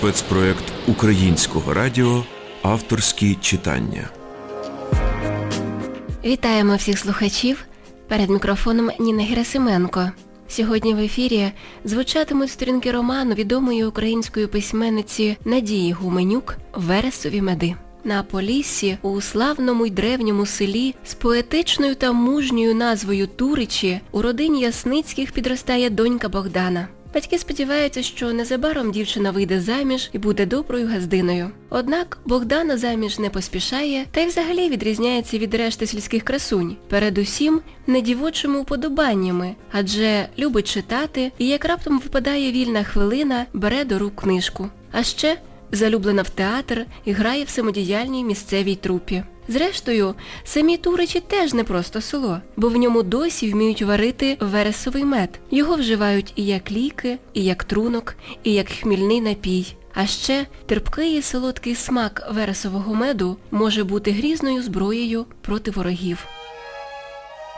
спецпроект Українського радіо Авторські читання. Вітаємо всіх слухачів. Перед мікрофоном Ніна Герасименко. Сьогодні в ефірі звучатимуть сторінки роману відомої української письменниці Надії Гуменюк Вересові меди. На Поліссі, у славному й древньому селі з поетичною та мужньою назвою Туричі у родині Ясницьких підростає донька Богдана. Батьки сподіваються, що незабаром дівчина вийде заміж і буде доброю газдиною. Однак Богдана заміж не поспішає та й взагалі відрізняється від решти сільських красунь, передусім не дівочими уподобаннями, адже любить читати і як раптом випадає вільна хвилина, бере до рук книжку. А ще залюблена в театр і грає в самодіяльній місцевій трупі. Зрештою, самі Туричі теж не просто село, бо в ньому досі вміють варити вересовий мед. Його вживають і як ліки, і як трунок, і як хмільний напій. А ще терпкий і солодкий смак вересового меду може бути грізною зброєю проти ворогів.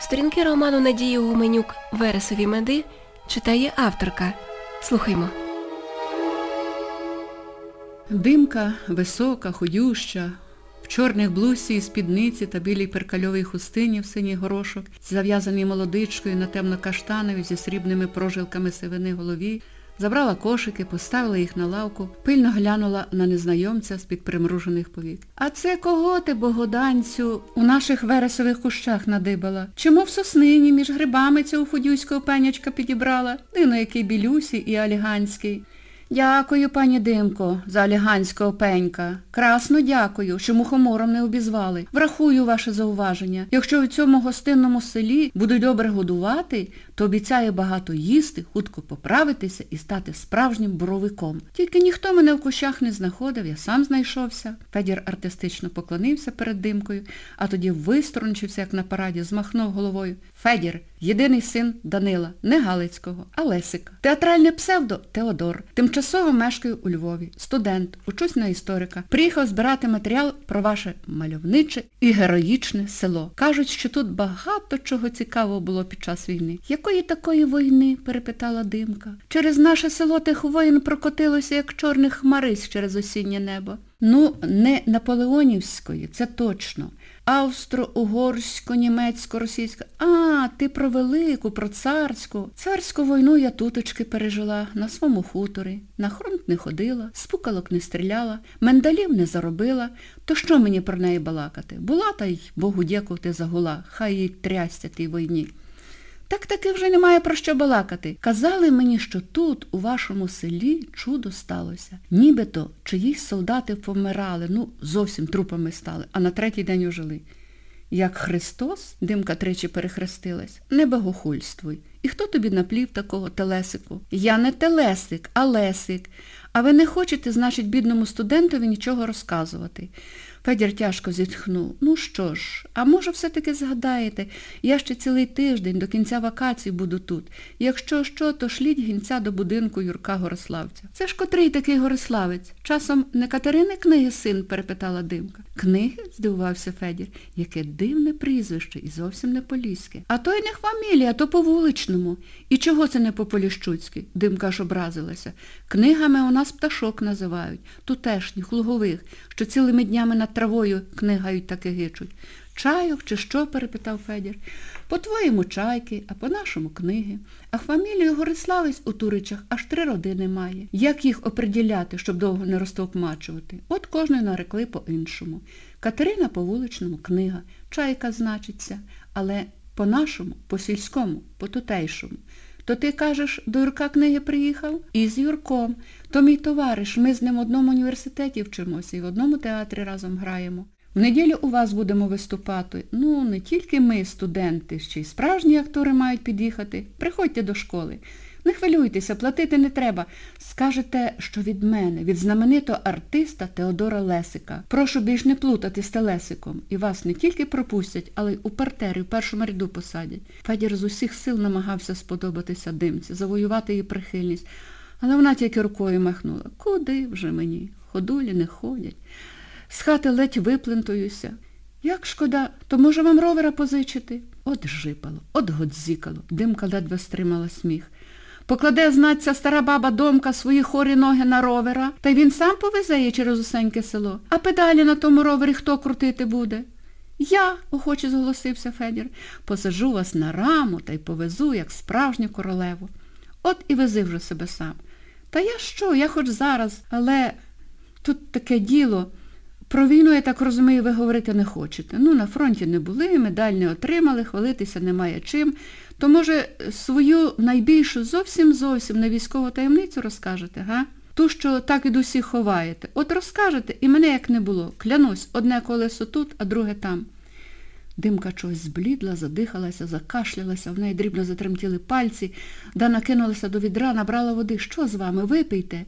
Сторінки роману Надії Гуменюк Вересові меди читає авторка. Слухаймо. Димка висока, худюща, в чорних блусі і спідниці та білій перкальовій хустині в синій горошок, зав'язаній молодичкою на темно-каштанові зі срібними прожилками сивини голові, забрала кошики, поставила їх на лавку, пильно глянула на незнайомця з-під примружених повік. А це кого ти, богоданцю, у наших вересових кущах надибала? Чому в соснині між грибами цього худюського пенячка підібрала? Дино який білюсій і аліганський. Дякую, пані Димко, за аліганського пенька. Красно дякую, що мухомором не обізвали. Врахую ваше зауваження. Якщо у цьому гостинному селі будуть добре годувати, то обіцяю багато їсти, хутко поправитися і стати справжнім боровиком. Тільки ніхто мене в кущах не знаходив, я сам знайшовся. Федір артистично поклонився перед димкою, а тоді вистрончився, як на параді, змахнув головою. Федір, єдиний син Данила, не Галицького, а Лесика. Театральне псевдо Теодор. Тимчасово мешкаю у Львові. Студент, учусь на історика. Приїхав збирати матеріал про ваше мальовниче і героїчне село. Кажуть, що тут багато чого цікавого було під час війни. Якої такої війни? перепитала Димка. Через наше село тих воїн прокотилося, як чорних хмарись через осіннє небо. Ну, не наполеонівської, це точно. Австро-угорсько, німецько, російсько. А, ти про велику, про царську. Царську війну я туточки пережила, на своєму хуторі. На фронт не ходила, спукалок не стріляла, мендалів не заробила. То що мені про неї балакати? Була та й Богу дякувати загула, хай їй трясся тій війні. Так таки вже немає про що балакати. Казали мені, що тут, у вашому селі, чудо сталося. Нібито чиїсь солдати помирали, ну, зовсім трупами стали, а на третій день ожили. Як Христос, димка тричі перехрестилась, не богохульствуй. І хто тобі наплів такого телесику? Я не телесик, а лесик. А ви не хочете, значить, бідному студентові нічого розказувати. Федір тяжко зітхнув. Ну що ж, а може все-таки згадаєте, я ще цілий тиждень до кінця вакацій буду тут. Якщо що, то шліть гінця до будинку Юрка Гориславця. Це ж котрий такий Гориславець? Часом не Катерини книги син? перепитала Димка. Книги? здивувався Федір. Яке дивне прізвище і зовсім не поліське. А то й не фамілія, то по вуличному. І чого це не по поліщуцьки? Димка ж образилася. Книгами у нас пташок називають, тутешніх, лугових, що цілими днями над травою книгають таки гичуть. Чайок чи що? перепитав Федір. По-твоєму чайки, а по-нашому книги. А фамілію Гориславець у Туричах аж три родини має. Як їх оприділяти, щоб довго не розтовкмачувати? От кожної нарекли по-іншому. Катерина по вуличному книга, чайка значиться, але по-нашому, по-сільському, по-тутейшому. То ти кажеш, до Юрка книги приїхав? І з Юрком. То мій товариш, ми з ним в одному університеті вчимося і в одному театрі разом граємо. В неділю у вас будемо виступати. Ну, не тільки ми, студенти, ще й справжні актори мають під'їхати. Приходьте до школи. Не хвилюйтеся, платити не треба. Скажете, що від мене, від знаменитого артиста Теодора Лесика. Прошу більш не плутати з Телесиком. І вас не тільки пропустять, але й у партері в першому ряду посадять. Федір з усіх сил намагався сподобатися димці, завоювати її прихильність. Але вона тільки рукою махнула. Куди вже мені? Ходулі не ходять. З хати ледь виплентуюся. Як шкода, то може вам ровера позичити? От жипало, от годзікало. Димка ледве стримала сміх. Покладе, знаться, стара баба домка свої хорі ноги на ровера, та й він сам повезе її через усеньке село. А педалі на тому ровері хто крутити буде? Я, охоче зголосився Федір, посаджу вас на раму та й повезу, як справжню королеву. От і вези вже себе сам. Та я що, я хоч зараз, але тут таке діло. Про війну, я так розумію, ви говорити не хочете. Ну, на фронті не були, медаль не отримали, хвалитися немає чим. То, може, свою найбільшу зовсім зовсім на військову таємницю розкажете, га? Ту, що так від усіх ховаєте. От розкажете, і мене як не було. Клянусь, одне колесо тут, а друге там. Димка чогось зблідла, задихалася, закашлялася, в неї дрібно затремтіли пальці, Дана кинулася до відра, набрала води. Що з вами? Випийте.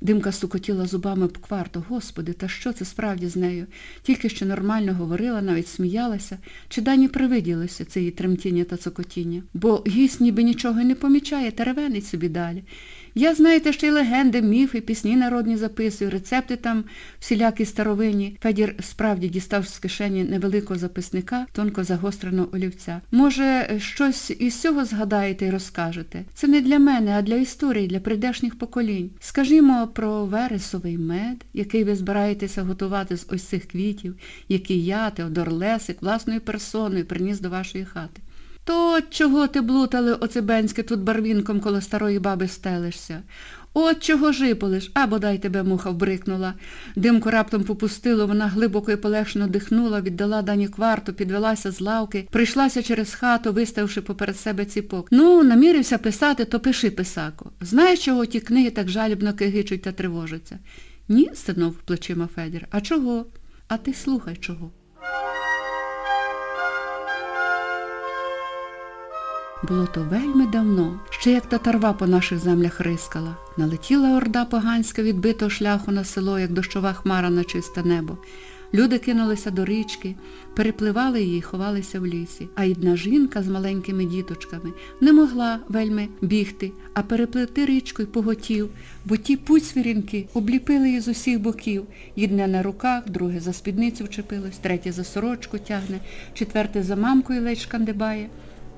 Димка стукотіла зубами по кварту. Господи, та що це справді з нею? Тільки що нормально говорила, навіть сміялася. Чи дані привиділося це її тремтіння та цокотіння? Бо гість ніби нічого й не помічає, та ревенить собі далі. Я, знаєте, ще й легенди, міфи, пісні народні записую, рецепти там всілякі старовинні. Федір справді дістав з кишені невеликого записника, тонко загостреного олівця. Може, щось із цього згадаєте і розкажете? Це не для мене, а для історії, для прийдешніх поколінь. Скажімо про вересовий мед, який ви збираєтеся готувати з ось цих квітів, який я, Теодор Лесик, власною персоною приніс до вашої хати. То чого ти блутали оцебенське тут барвінком коло старої баби стелишся? От чого жиполиш, а бодай тебе муха вбрикнула. Димку раптом попустило, вона глибоко і полегшено дихнула, віддала дані кварту, підвелася з лавки, прийшлася через хату, виставивши поперед себе ціпок. Ну, намірився писати, то пиши, писако. Знаєш, чого ті книги так жалібно кигичуть та тривожаться? Ні, стинув плечима Федір. А чого? А ти слухай чого. Було то вельми давно, ще як татарва по наших землях рискала. Налетіла орда поганська відбитого шляху на село, як дощова хмара на чисте небо. Люди кинулися до річки, перепливали її, ховалися в лісі. А одна жінка з маленькими діточками не могла вельми бігти, а переплити річку й поготів, бо ті путь свірінки обліпили її з усіх боків. Одне на руках, друге за спідницю вчепилось, третє за сорочку тягне, четверте за мамкою ледь шкандибає.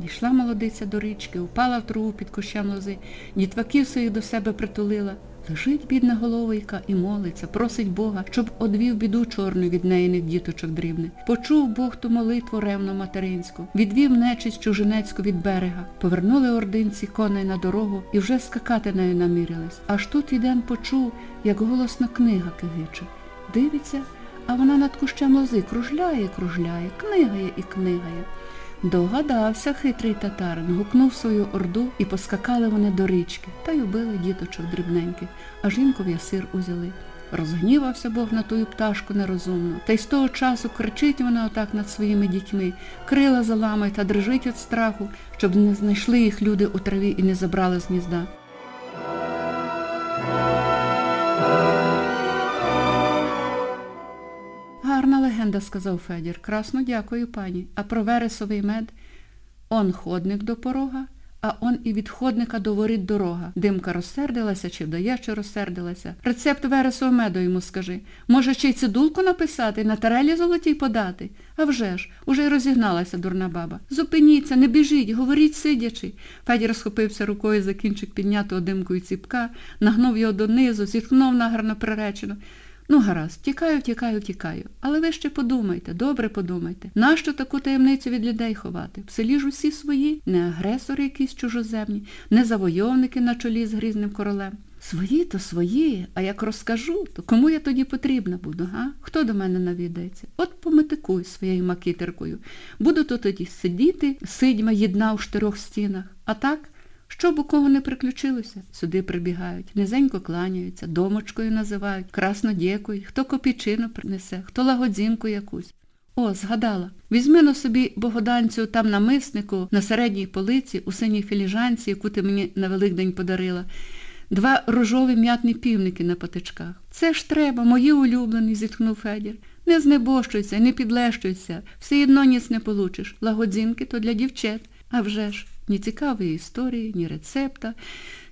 Дійшла молодиця до річки, упала в траву під кущем лози, дітваків своїх до себе притулила. Лежить бідна головойка і молиться, просить Бога, щоб одвів біду чорну від неїних діточок дрібних. Почув Бог ту молитву ревно материнську, відвів нечисть чужинецьку від берега. Повернули ординці коней на дорогу і вже скакати нею намірились. Аж тут Іден почув, як голосна книга кигиче. Дивиться, а вона над кущем лози кружляє, кружляє, книгає і книгає. Догадався хитрий татарин, гукнув свою орду і поскакали вони до річки, та й убили діточок дрібненьких, а жінку в ясир узяли. Розгнівався Бог на тую пташку нерозумну, та й з того часу кричить вона отак над своїми дітьми, крила заламає та дрижить від страху, щоб не знайшли їх люди у траві і не забрали з гнізда. Легенда, сказав Федір. Красно дякую, пані. А про вересовий мед? Он ходник до порога, а он і від ходника до воріт дорога. Димка розсердилася чи вдає, що розсердилася. Рецепт вересового меду йому скажи. Може, ще й цидулку написати, на тарелі золотій подати? А вже ж, уже й розігналася дурна баба. Зупиніться, не біжіть, говоріть сидячи. Федір схопився рукою за кінчик піднятого димкою ціпка, нагнув його донизу, зітхнув нагарно приречено. Ну, гаразд, тікаю, тікаю, тікаю. Але ви ще подумайте, добре подумайте. Нащо таку таємницю від людей ховати? В селі ж усі свої, не агресори якісь чужоземні, не завойовники на чолі з грізним королем. Свої то свої, а як розкажу, то кому я тоді потрібна буду, га? Хто до мене навідається? От пометикуй своєю макітеркою. Буду то тоді сидіти, сидьма єдна у штирьох стінах. А так... Щоб у кого не приключилося, сюди прибігають, низенько кланяються, домочкою називають, красно дякують, хто копійчину принесе, хто лагодзінку якусь. О, згадала. Візьми на собі богоданцю там на миснику, на середній полиці, у синій філіжанці, яку ти мені на Великдень подарила. Два рожові м'ятні півники на патичках. Це ж треба, мої улюблені, зітхнув Федір. Не знебощуйся, не підлещуйся, все одно ніц не получиш. Лагодзінки то для дівчат. А вже ж ні цікавої історії, ні рецепта,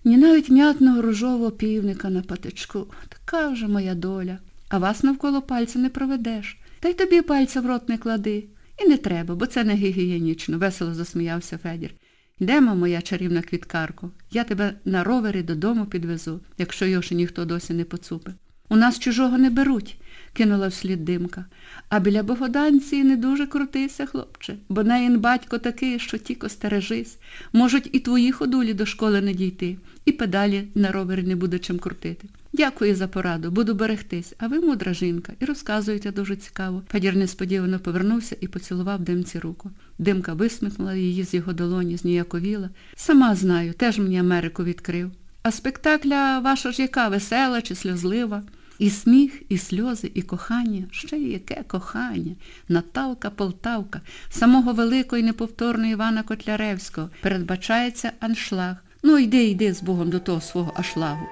ні навіть м'ятного рожового півника на патичку. Така вже моя доля. А вас навколо пальця не проведеш. Та й тобі пальця в рот не клади. І не треба, бо це не гігієнічно, весело засміявся Федір. Йдемо, моя чарівна квіткарко, я тебе на ровері додому підвезу, якщо ще ніхто досі не поцупив. У нас чужого не беруть, кинула вслід димка. А біля Богоданції не дуже крутися, хлопче, бо неїн батько такий, що тіко стережись. Можуть і твої ходулі до школи не дійти, і педалі на ровері не буде чим крутити. Дякую за пораду, буду берегтись, а ви мудра жінка, і розказуєте дуже цікаво. Федір несподівано повернувся і поцілував димці руку. Димка висмикнула її з його долоні, зніяковіла. Сама знаю, теж мені Америку відкрив. А спектакля ваша ж яка весела чи сльозлива? І сміх, і сльози, і кохання, ще й яке кохання, Наталка Полтавка, самого великого і неповторного Івана Котляревського, передбачається аншлаг. Ну йди, йди з Богом до того свого ашлагу.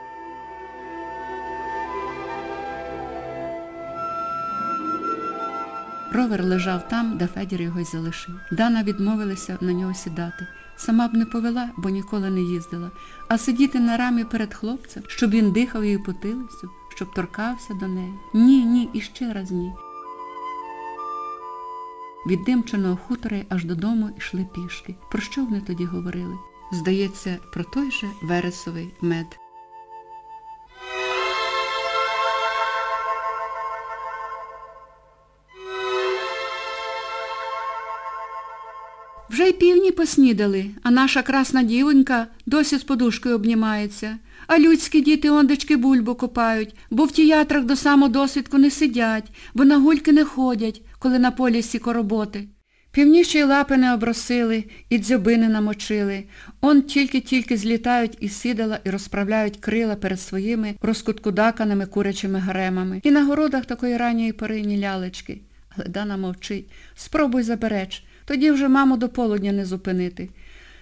Ровер лежав там, де Федір його й залишив. Дана відмовилася на нього сідати. Сама б не повела, бо ніколи не їздила, а сидіти на рамі перед хлопцем, щоб він дихав її потилицю, щоб торкався до неї. Ні, ні, і ще раз ні. Від димченого хутора аж додому йшли пішки. Про що вони тоді говорили? Здається, про той же вересовий мед. Вже й півні поснідали, а наша красна дівонька досі з подушкою обнімається. А людські діти ондечки бульбу копають, бо в тіятрах до самодосвідку не сидять, бо на гульки не ходять, коли на полі сіко роботи. Півні ще й лапи не обросили, і дзьоби не намочили. Он тільки-тільки злітають із сідала і розправляють крила перед своїми розкуткудаканими курячими гаремами. І на городах такої ранньої пори лялечки. Але Дана мовчить. Спробуй забереч. Тоді вже маму до полудня не зупинити.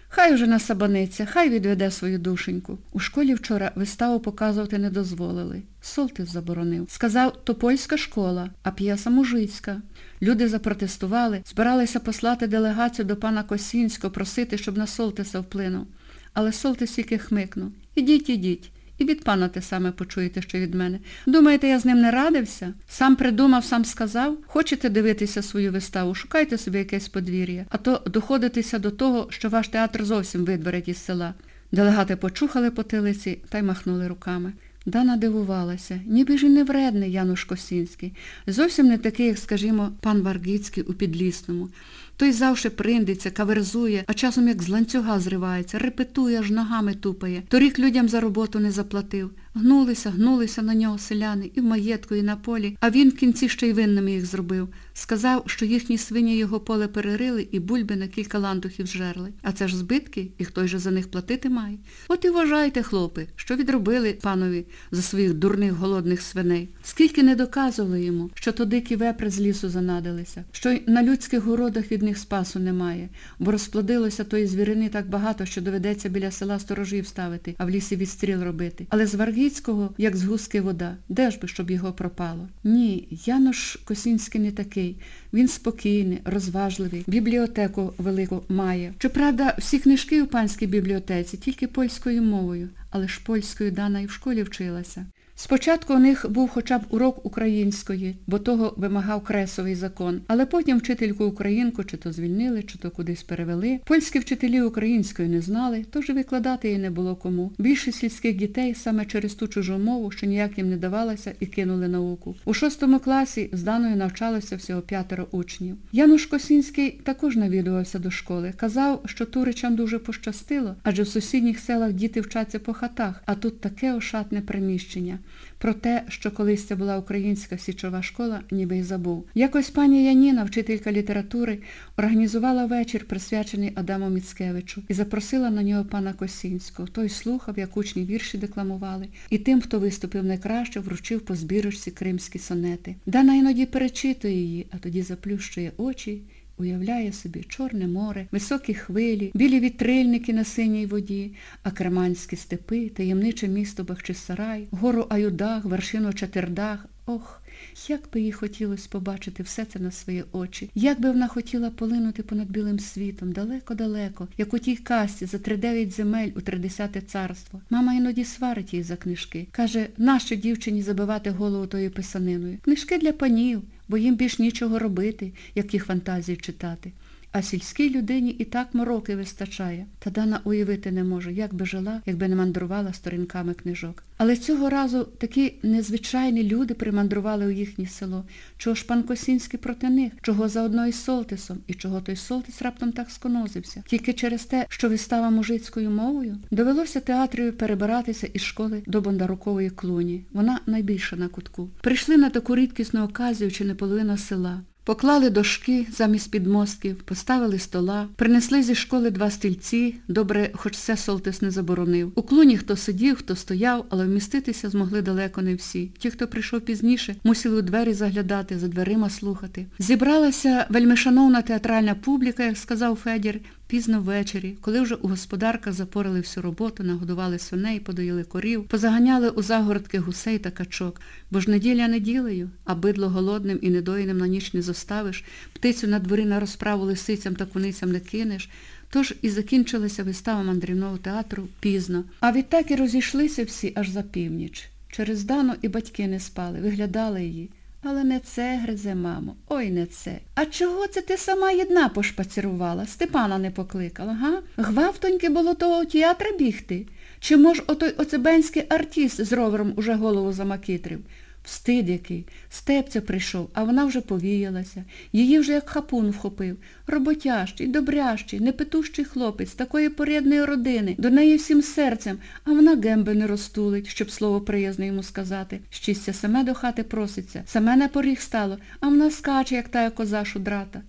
Хай уже насабаниться, хай відведе свою душеньку. У школі вчора виставу показувати не дозволили. Солтис заборонив. Сказав, то польська школа, а п'єса мужицька. Люди запротестували, збиралися послати делегацію до пана Косінського, просити, щоб на Солтиса вплинув. Але Солтис тільки хмикнув. Ідіть, ідіть. І від пана те саме почуєте, що від мене. Думаєте, я з ним не радився? Сам придумав, сам сказав? Хочете дивитися свою виставу, шукайте собі якесь подвір'я, а то доходитися до того, що ваш театр зовсім видберуть із села. Делегати почухали потилиці та й махнули руками. Дана дивувалася, ніби ж і не вредний Януш Косінський. Зовсім не такий, як, скажімо, пан Варгіцький у Підлісному. Той завше приндиться, каверзує, а часом як з ланцюга зривається, репетує, аж ногами тупає. Торік людям за роботу не заплатив. Гнулися, гнулися на нього селяни і в маєтку, і на полі, а він в кінці ще й винними їх зробив. Сказав, що їхні свині його поле перерили і бульби на кілька лантухів зжерли. А це ж збитки, і хтось же за них платити має. От і вважайте, хлопи, що відробили панові за своїх дурних голодних свиней. Скільки не доказували йому, що то дикі вепри з лісу занадилися, що на людських городах від них спасу немає, бо розплодилося тої звірини так багато, що доведеться біля села сторожів ставити, а в лісі відстріл робити. Але з Варгіцького, як з гуски вода, де ж би, щоб його пропало? Ні, Януш Косінський не такий. Він спокійний, розважливий, бібліотеку велику має. Щоправда, всі книжки у панській бібліотеці тільки польською мовою, але ж польською Дана і в школі вчилася. Спочатку у них був хоча б урок української, бо того вимагав кресовий закон, але потім вчительку українку чи то звільнили, чи то кудись перевели. Польські вчителі української не знали, тож і викладати її не було кому. Більшість сільських дітей саме через ту чужу мову, що ніяк їм не давалася, і кинули науку. У шостому класі з Даною навчалося всього п'ятеро учнів. Януш Косінський також навідувався до школи. Казав, що туричам дуже пощастило, адже в сусідніх селах діти вчаться по хатах, а тут таке ошатне приміщення. Про те, що колись це була українська січова школа, ніби й забув. Якось пані Яніна, вчителька літератури, організувала вечір, присвячений Адаму Міцкевичу, і запросила на нього пана Косінського. Той слухав, як учні вірші декламували, і тим, хто виступив найкраще, вручив по збірочці кримські сонети. Дана іноді перечитує її, а тоді заплющує очі Уявляє собі Чорне море, високі хвилі, білі вітрильники на синій воді, акреманські степи, таємниче місто Бахчисарай, гору Аюдах, вершину Чатирдах. Ох, як би їй хотілося побачити все це на свої очі, як би вона хотіла полинути понад білим світом, далеко-далеко, як у тій касті за тридев'ять земель у тридесяте царство. Мама іноді сварить її за книжки. Каже, нащо дівчині забивати голову тою писаниною? Книжки для панів бо їм більш нічого робити, як їх фантазії читати. А сільській людині і так мороки вистачає. Та Дана уявити не може, як би жила, якби не мандрувала сторінками книжок. Але цього разу такі незвичайні люди примандрували у їхнє село. Чого ж пан Косінський проти них, чого заодно із Солтисом, і чого той Солтис раптом так сконозився. Тільки через те, що вистава мужицькою мовою, довелося театрію перебиратися із школи до Бондарукової клуні. Вона найбільша на кутку. Прийшли на таку рідкісну оказію, чи не половина села. Поклали дошки замість підмостків, поставили стола, принесли зі школи два стільці, добре, хоч це Солтис не заборонив. У клуні хто сидів, хто стояв, але вміститися змогли далеко не всі. Ті, хто прийшов пізніше, мусили у двері заглядати, за дверима слухати. Зібралася вельмишановна театральна публіка, як сказав Федір, Пізно ввечері, коли вже у господарках запорали всю роботу, нагодували свиней, подоїли корів, позаганяли у загородки гусей та качок, бо ж неділя неділею, а бидло голодним і недоїним на ніч не зоставиш, птицю на дворі на розправу лисицям та куницям не кинеш, тож і закінчилася вистава мандрівного театру пізно. А відтак і розійшлися всі аж за північ. Через Дану і батьки не спали, виглядали її. Але не це гризе, мамо, ой не це. А чого це ти сама єдна пошпацірувала? Степана не покликала, га? Гвавтоньки було того театра бігти? Чи мож отой оцебенський артист з ровером уже голову замакитрив? Встид який. Степця прийшов, а вона вже повіялася. Її вже як хапун вхопив. Роботящий, добрящий, непетущий хлопець, такої порядної родини, до неї всім серцем, а вона гемби не розтулить, щоб слово приязне йому сказати. Щастя саме до хати проситься, саме на поріг стало, а вона скаче, як тая коза шудрата.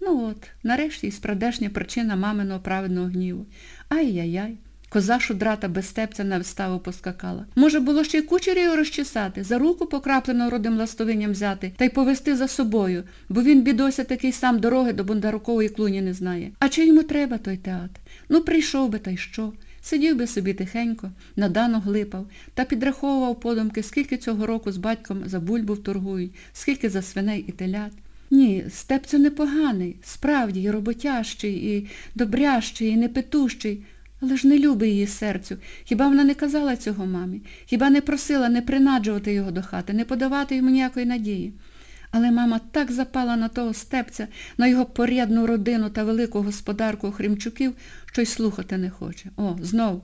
Ну от, нарешті і спрадешня причина маминого праведного гніву. Ай-яй-яй. Коза шудрата без степця на виставу поскакала. Може, було ще й кучері його розчесати, за руку покраплену родим ластовинням взяти та й повести за собою, бо він, бідося, такий сам дороги до Бондарукової клуні не знає. А чи йому треба той театр? Ну, прийшов би, та й що? Сидів би собі тихенько, надано глипав, та підраховував подумки, скільки цього року з батьком за бульбу торгують, скільки за свиней і телят. Ні, степцю непоганий, справді, і роботящий, і добрящий, і непетущий, але ж не любить її серцю. Хіба вона не казала цього мамі? Хіба не просила не принаджувати його до хати, не подавати йому ніякої надії? Але мама так запала на того степця, на його порядну родину та велику господарку Хримчуків, що й слухати не хоче. О, знов.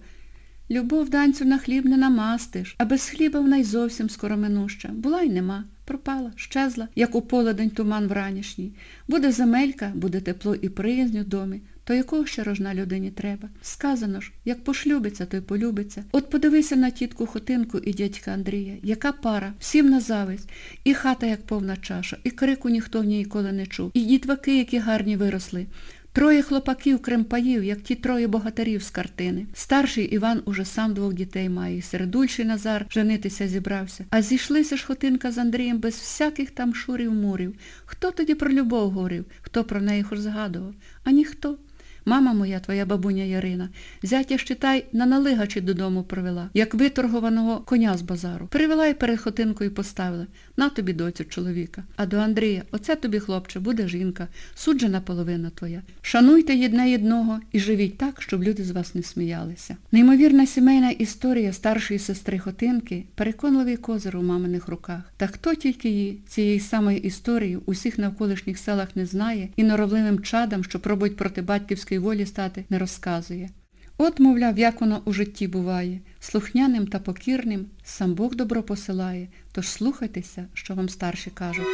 Любов данцю на хліб не намастиш, а без хліба вона й зовсім скороминуща. Була й нема. Пропала, щезла, як у поледень туман вранішній. Буде земелька, буде тепло і приязнь у домі. То якого ще рожна людині треба? Сказано ж, як пошлюбиться, то й полюбиться. От подивися на тітку Хотинку і дядька Андрія. Яка пара, всім на зависть. І хата, як повна чаша, і крику ніхто в ній ніколи не чув, і дітваки, які гарні виросли. Троє хлопаків кремпаїв, як ті троє богатирів з картини. Старший Іван уже сам двох дітей має, середульший Назар женитися зібрався. А зійшлися ж Хотинка з Андрієм без всяких там шурів-мурів. Хто тоді про любов говорив, хто про неї хоч згадував? А ніхто. Мама моя, твоя бабуня Ярина, зятя щитай на налигачі додому провела, як виторгованого коня з базару. Привела і перед хотинкою поставила. На тобі, доцю, чоловіка. А до Андрія, оце тобі, хлопче, буде жінка, суджена половина твоя. Шануйте єдне єдного і живіть так, щоб люди з вас не сміялися. Неймовірна сімейна історія старшої сестри Хотинки, переконливий козир у маминих руках. Та хто тільки її цієї самої історії у всіх навколишніх селах не знає і норовливим чадам, що пробують проти батьківської волі стати, не розказує. От, мовляв, як воно у житті буває, слухняним та покірним сам Бог добро посилає, тож слухайтеся, що вам старші кажуть.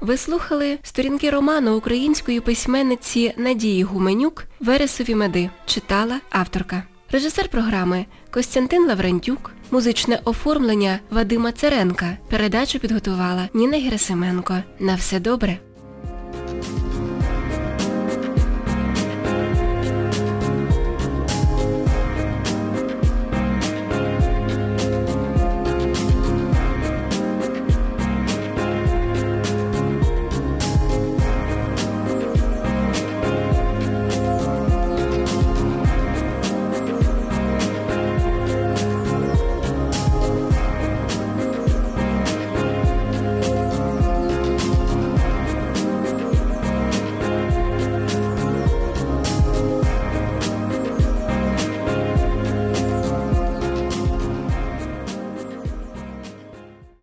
Ви слухали сторінки роману української письменниці Надії Гуменюк Вересові меди. Читала авторка. Режисер програми Костянтин Лаврентюк, музичне оформлення Вадима Церенка. Передачу підготувала Ніна Герасименко. На все добре.